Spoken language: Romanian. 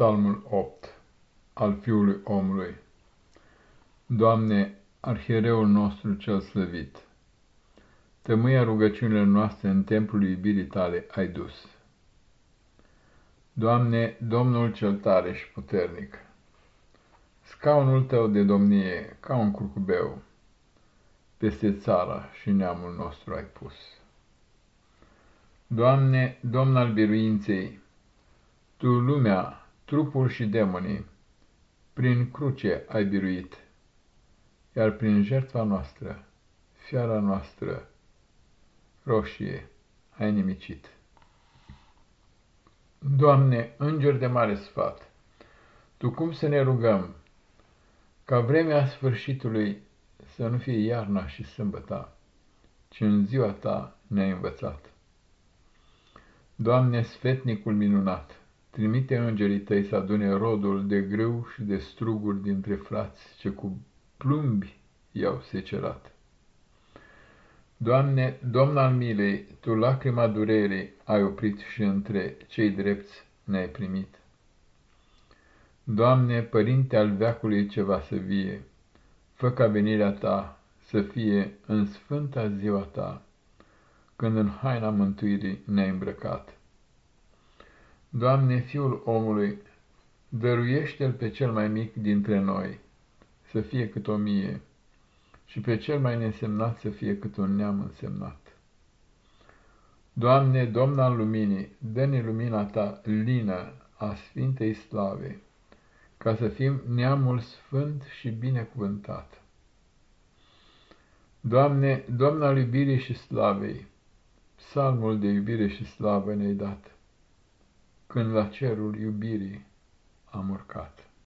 Psalmul 8 al Fiului Omului Doamne, arhiereul nostru cel slăvit, tămâia rugăciunile noastre în templul iubirii tale ai dus. Doamne, Domnul cel tare și puternic, scaunul tău de domnie ca un curcubeu, peste țara și neamul nostru ai pus. Doamne, Domn al biruinței, Tu lumea trupul și demonii, prin cruce ai biruit, iar prin jertfa noastră, fiara noastră, roșie, ai nimicit. Doamne, înger de mare sfat, Tu cum să ne rugăm, ca vremea sfârșitului să nu fie iarna și sâmbăta, ci în ziua Ta ne-ai învățat. Doamne, sfetnicul minunat, Trimite îngerii tăi să adune rodul de grâu și de struguri dintre frați ce cu plumbi i-au secerat. Doamne, Domn al milei, Tu lacrima durerii ai oprit și între cei drepți ne-ai primit. Doamne, Părinte al veacului ce va să vie, fă ca venirea Ta să fie în sfânta ziua Ta, când în haina mântuirii ne-ai îmbrăcat. Doamne, Fiul omului, dăruiește-l pe cel mai mic dintre noi, să fie cât o mie, și pe cel mai nesemnat să fie cât un neam însemnat. Doamne, Domn al luminii, dă-ne lumina Ta lină a Sfintei Slave, ca să fim neamul sfânt și binecuvântat. Doamne, Domn al iubirii și slavei, psalmul de iubire și slavă ne-ai dat când la cerul iubirii am urcat.